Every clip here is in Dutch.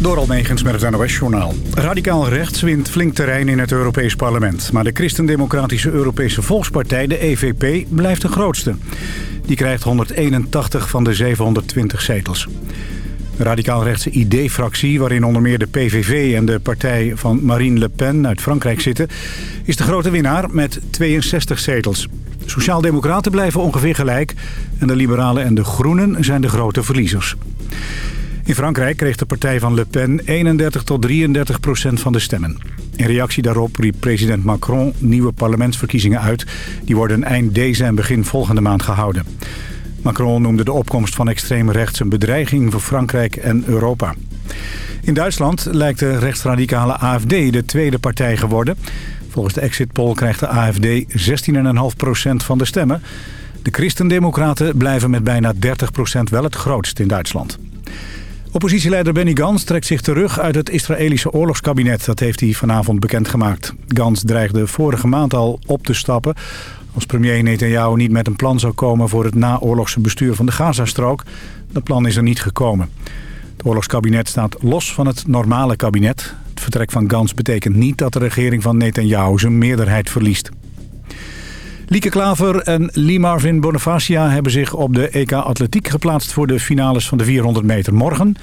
Door Almegens met het NOS-journaal. Radicaal rechts wint flink terrein in het Europees Parlement. Maar de christendemocratische Europese Volkspartij, de EVP, blijft de grootste. Die krijgt 181 van de 720 zetels. De radicaal-rechtse ID-fractie, waarin onder meer de PVV en de partij van Marine Le Pen uit Frankrijk zitten, is de grote winnaar met 62 zetels. Sociaaldemocraten blijven ongeveer gelijk en de liberalen en de groenen zijn de grote verliezers. In Frankrijk kreeg de partij van Le Pen 31 tot 33 procent van de stemmen. In reactie daarop riep president Macron nieuwe parlementsverkiezingen uit. Die worden eind deze en begin volgende maand gehouden. Macron noemde de opkomst van extreem rechts een bedreiging voor Frankrijk en Europa. In Duitsland lijkt de rechtsradicale AFD de tweede partij geworden. Volgens de exit poll krijgt de AFD 16,5% van de stemmen. De christendemocraten blijven met bijna 30% wel het grootst in Duitsland. Oppositieleider Benny Gans trekt zich terug uit het Israëlische oorlogskabinet. Dat heeft hij vanavond bekendgemaakt. Gans dreigde vorige maand al op te stappen... als premier Netanyahu niet met een plan zou komen... voor het naoorlogse bestuur van de Gazastrook. Dat plan is er niet gekomen. Het oorlogskabinet staat los van het normale kabinet. Het vertrek van Gans betekent niet dat de regering van Netanyahu zijn meerderheid verliest. Lieke Klaver en Lee Marvin Bonifacia hebben zich op de EK Atletiek geplaatst voor de finales van de 400 meter morgen.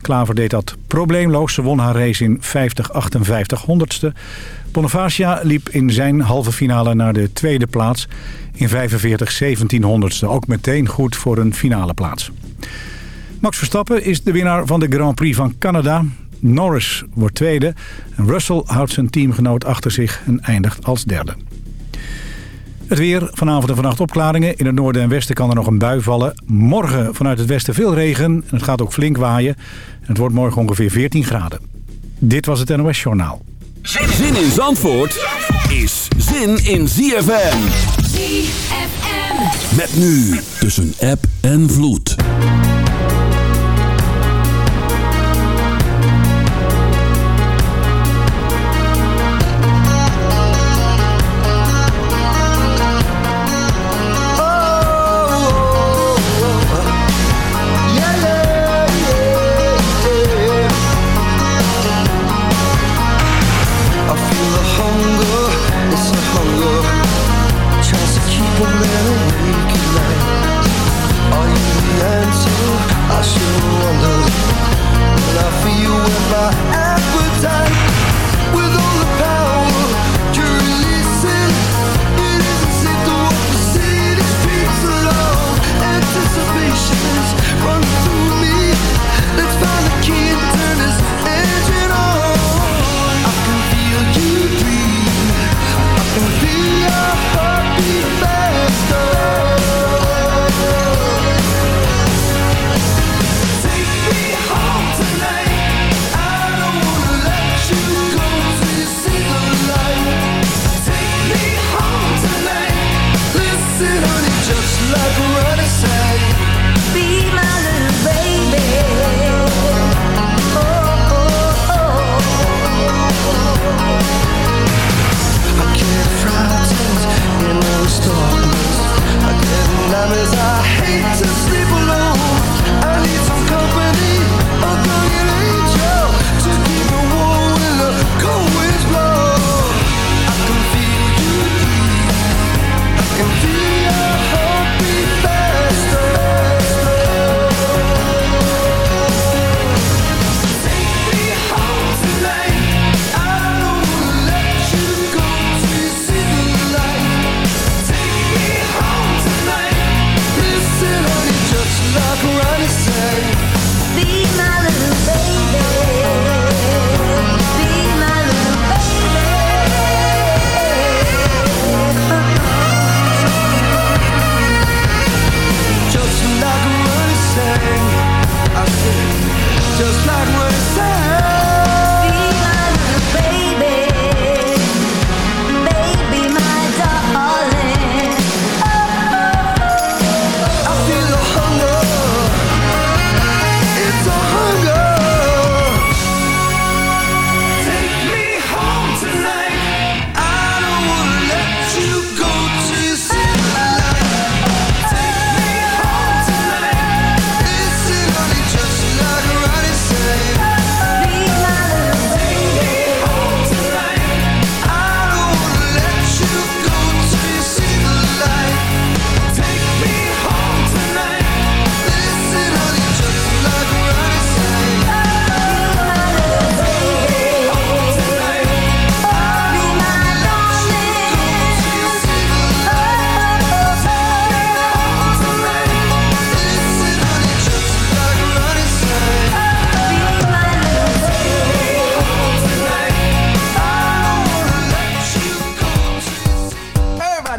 Klaver deed dat probleemloos. Ze won haar race in 50-58 honderdste. Bonifacia liep in zijn halve finale naar de tweede plaats in 45-17 honderdste. Ook meteen goed voor een finale plaats. Max Verstappen is de winnaar van de Grand Prix van Canada. Norris wordt tweede en Russell houdt zijn teamgenoot achter zich en eindigt als derde. Het weer, vanavond en vannacht opklaringen. In het noorden en westen kan er nog een bui vallen. Morgen vanuit het westen veel regen. En het gaat ook flink waaien. En het wordt morgen ongeveer 14 graden. Dit was het NOS Journaal. Zin in Zandvoort is zin in ZFM. ZFM. Met nu tussen app en vloed.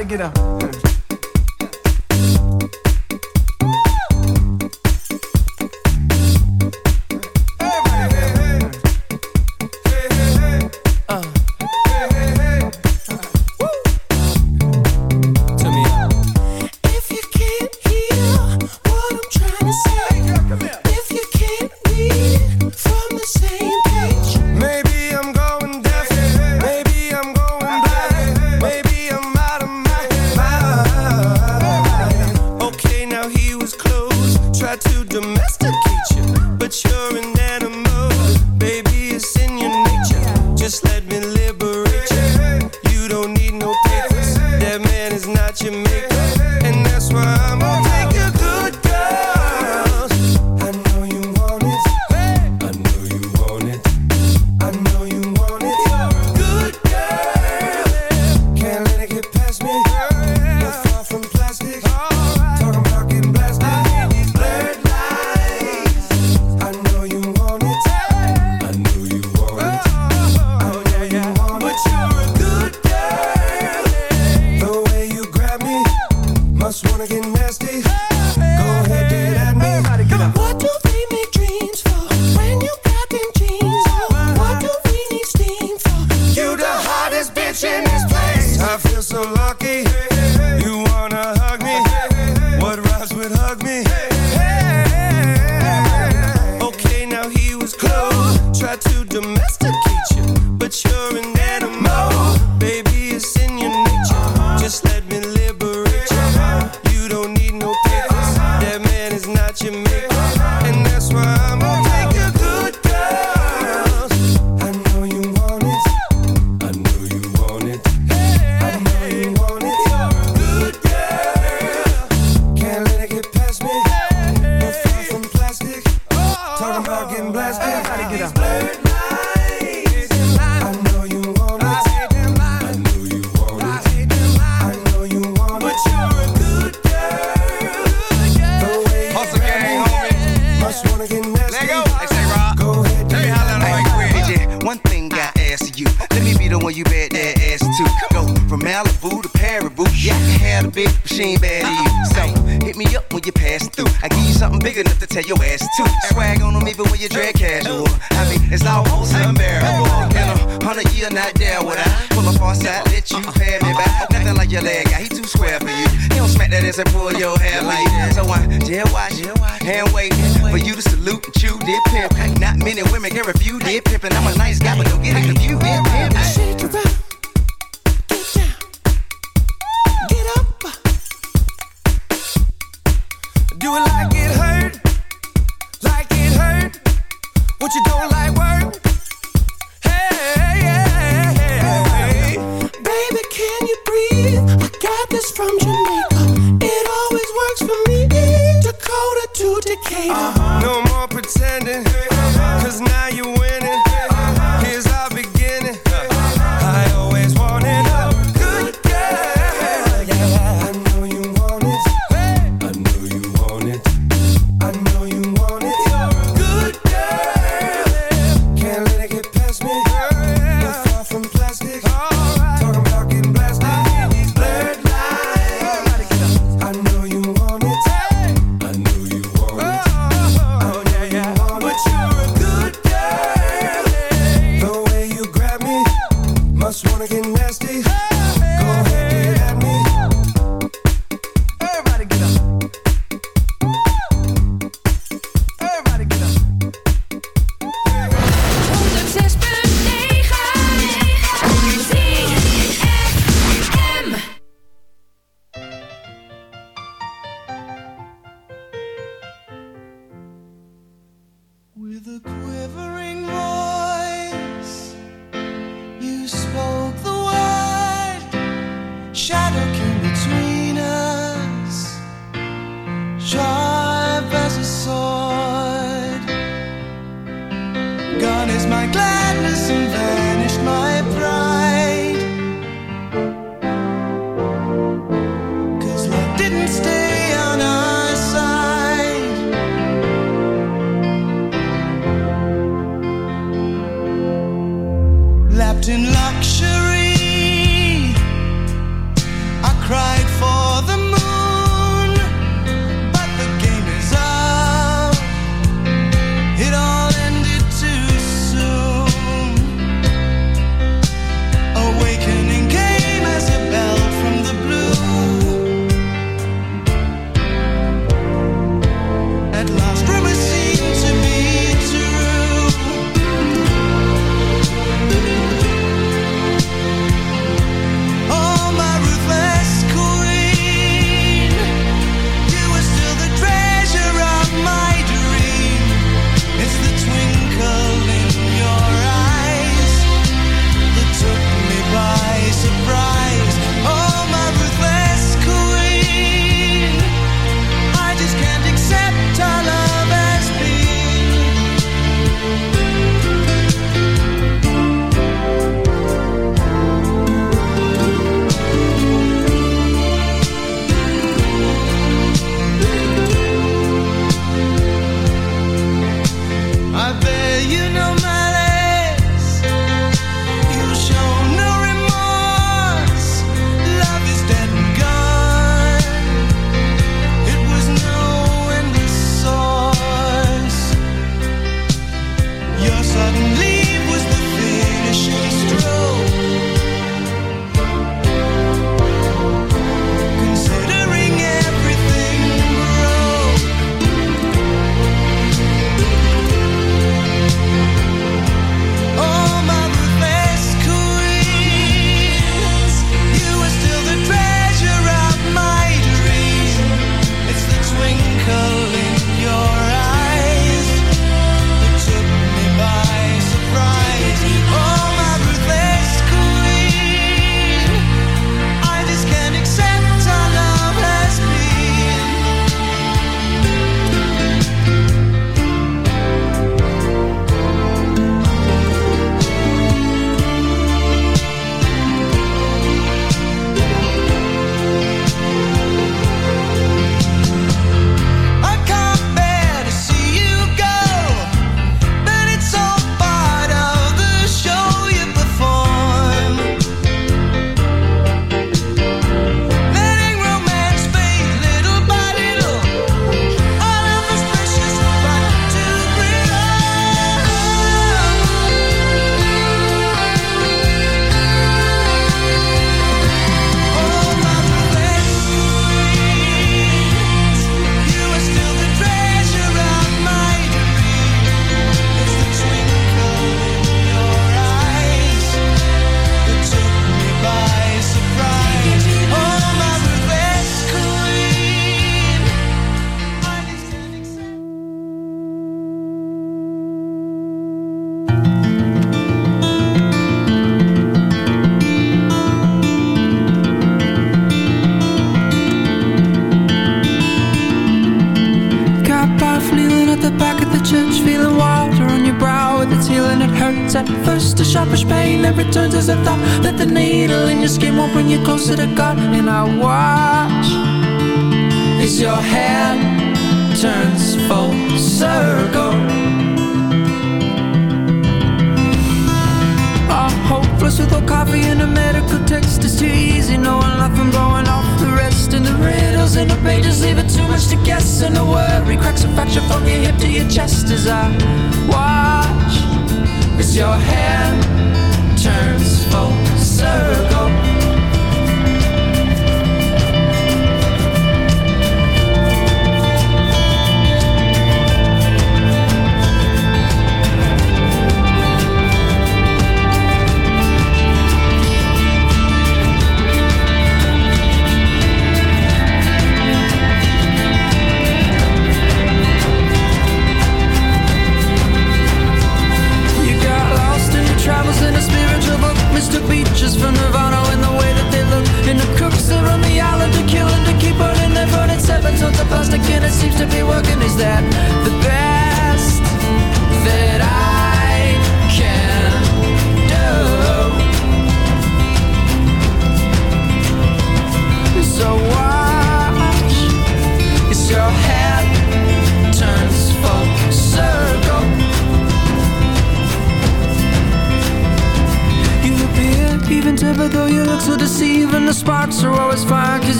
to get up.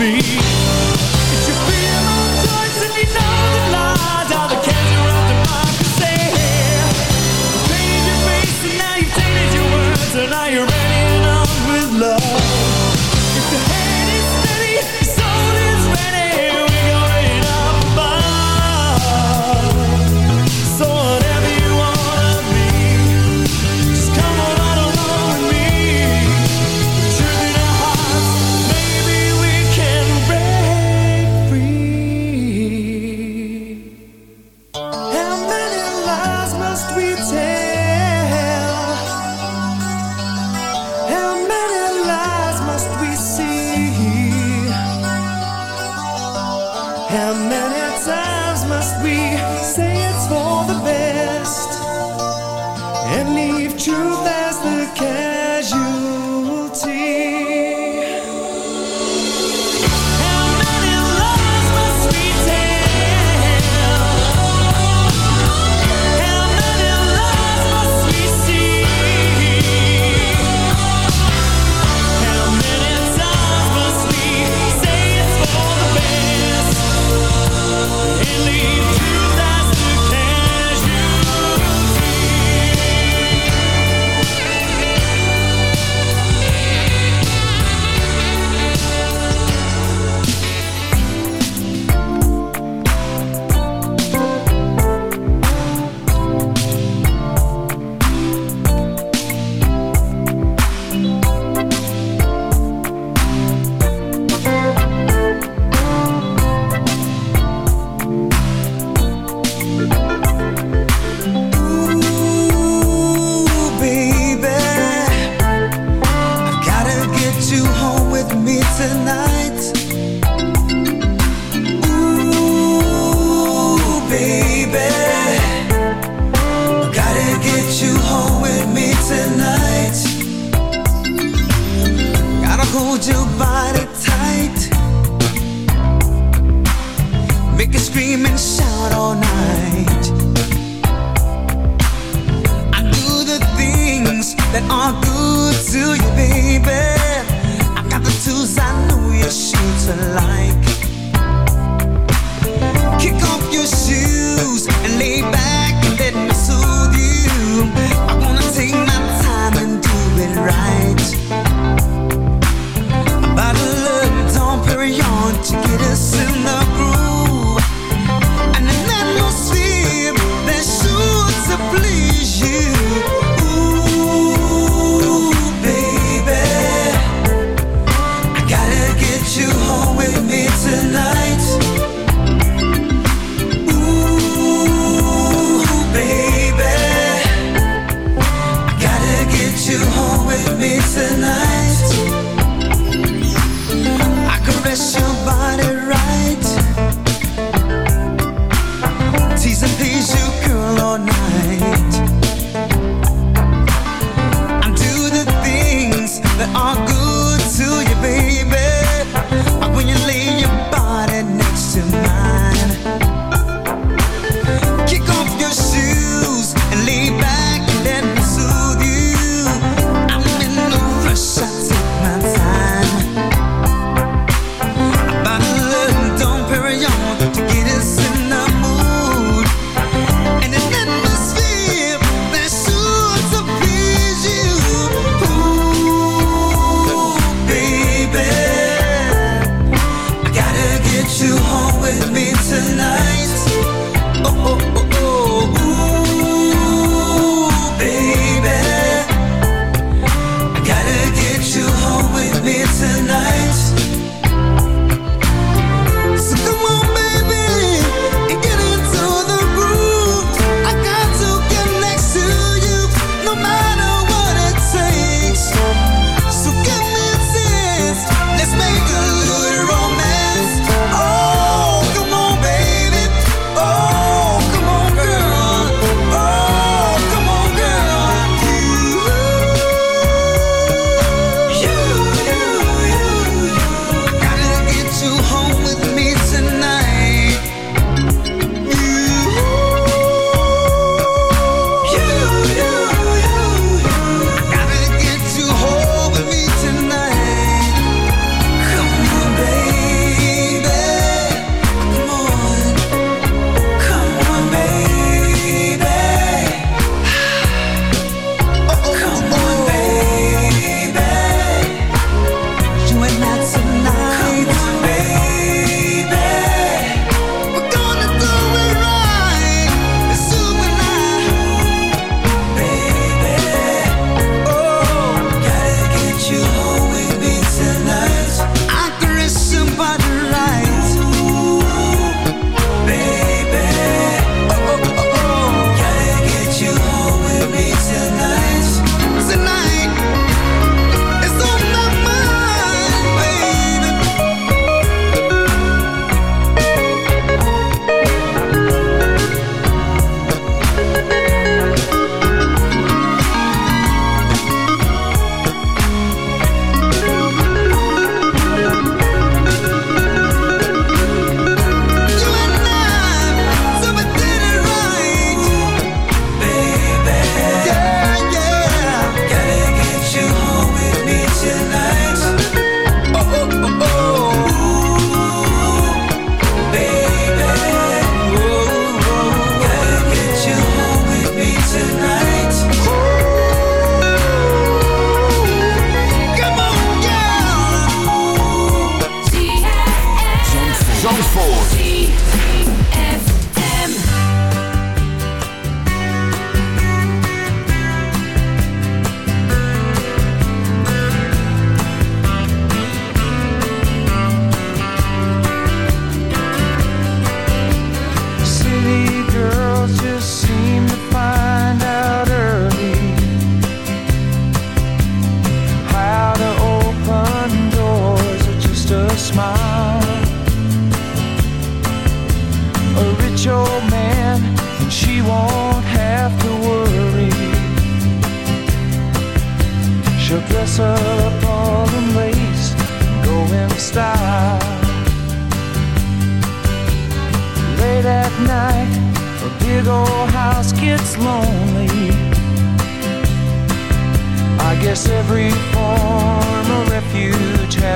Be.